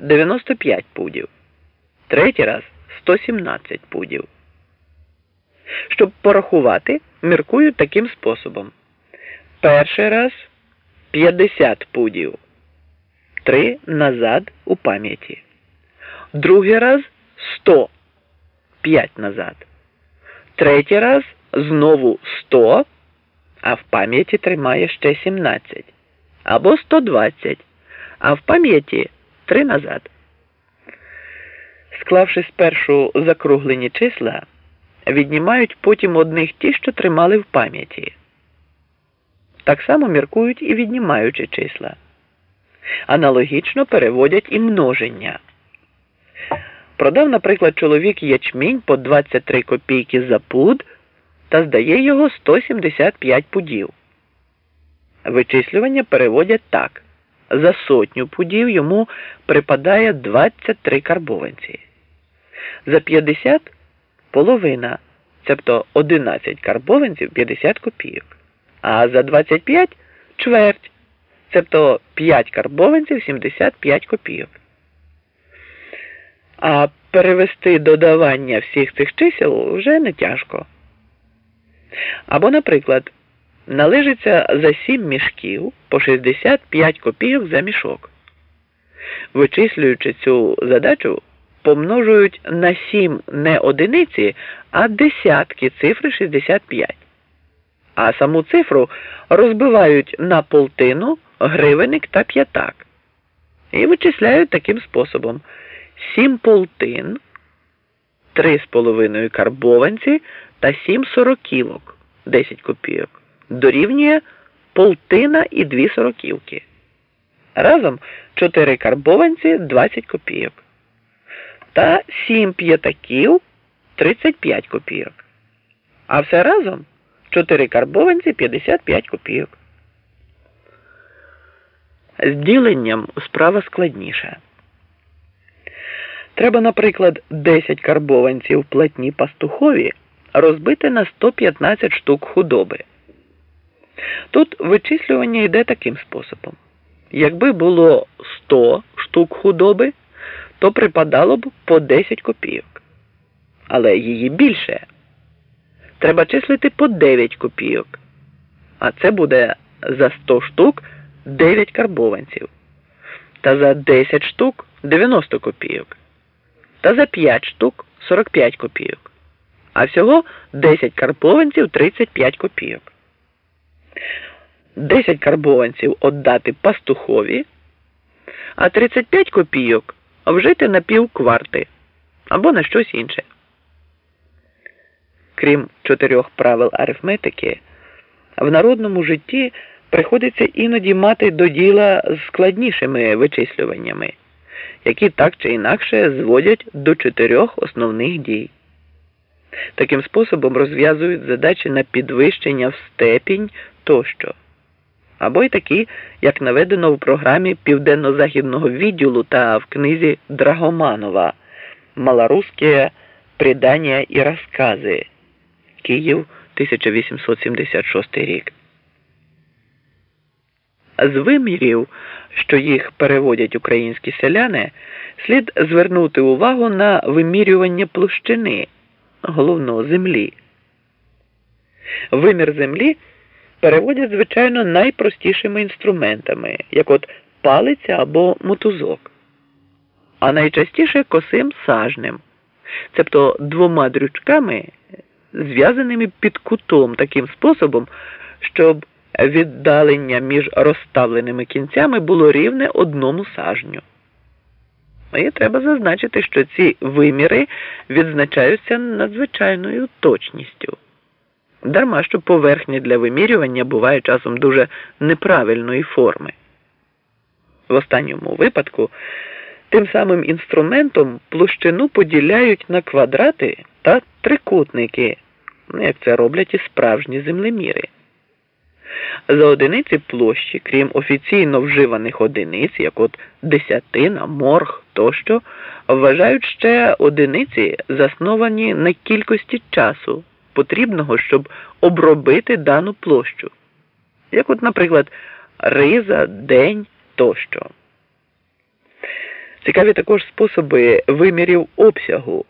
95 пудів. Третій раз 117 пудів. Щоб порахувати, міркують таким способом. Перший раз 50 пудів. Три назад у пам'яті. Другий раз 100. 5 назад. Третій раз знову 100, а в пам'яті тримає ще 17. Або 120, а в пам'яті 3 назад. Склавши спершу закруглені числа, віднімають потім одних ті, що тримали в пам'яті. Так само міркують і віднімаючи числа. Аналогічно переводять і множення. Продав, наприклад, чоловік ячмінь по 23 копійки за пуд та здає його 175 пудів. Вичислювання переводять так. За сотню пудів йому припадає 23 карбованці. За 50 половина, тобто 11 карбованців 50 копійок. А за 25 чверть, тобто 5 карбованців 75 копійок. А перевести додавання всіх цих чисел вже не тяжко. Або, наприклад, належиться за 7 мішків по 65 копійок за мішок. Вичислюючи цю задачу, помножують на 7 не одиниці, а десятки цифри 65. А саму цифру розбивають на полтину, гривенник та п'ятак. І вичисляють таким способом: 7 полтин, 3,5 карбованці та 7 сороківок 10 копійок. Дорівнює полтина і 2 сороківки. Разом 4 карбованці 20 копійок. Та 7 п'ятаків 35 копійок. А все разом 4 карбованці 55 копійок. З діленням справа складніша. Треба, наприклад, 10 карбованців платні пастухові розбити на 115 штук худоби. Тут вичислювання йде таким способом. Якби було 100 штук худоби, то припадало б по 10 копійок. Але її більше. Треба числити по 9 копійок. А це буде за 100 штук 9 карбованців. Та за 10 штук 90 копійок. Та за 5 штук 45 копійок. А всього 10 карбованців 35 копійок. 10 карбованців віддати пастухові, а 35 копійок вжити на пів кварти або на щось інше. Крім чотирьох правил арифметики, в народному житті приходиться іноді мати до діла з складнішими вичислюваннями, які так чи інакше зводять до чотирьох основних дій. Таким способом розв'язують задачі на підвищення в степінь тощо. Або й такі, як наведено в програмі Південно-Західного відділу та в книзі Драгоманова Малорусське предання і розкази Київ 1876 рік. З вимірів, що їх переводять українські селяни, слід звернути увагу на вимірювання площини головно землі. Вимір землі переводять, звичайно, найпростішими інструментами, як от палиця або мотузок, а найчастіше косим сажнем, тобто двома дрючками, зв'язаними під кутом таким способом, щоб віддалення між розставленими кінцями було рівне одному сажню. І треба зазначити, що ці виміри відзначаються надзвичайною точністю. Дарма що поверхня для вимірювання буває часом дуже неправильної форми. В останньому випадку тим самим інструментом площину поділяють на квадрати та трикутники, як це роблять і справжні землеміри. За одиниці площі, крім офіційно вживаних одиниць, як от десятина, морг тощо, вважають ще одиниці, засновані на кількості часу, потрібного, щоб обробити дану площу, як от, наприклад, риза, день тощо. Цікаві також способи вимірів обсягу.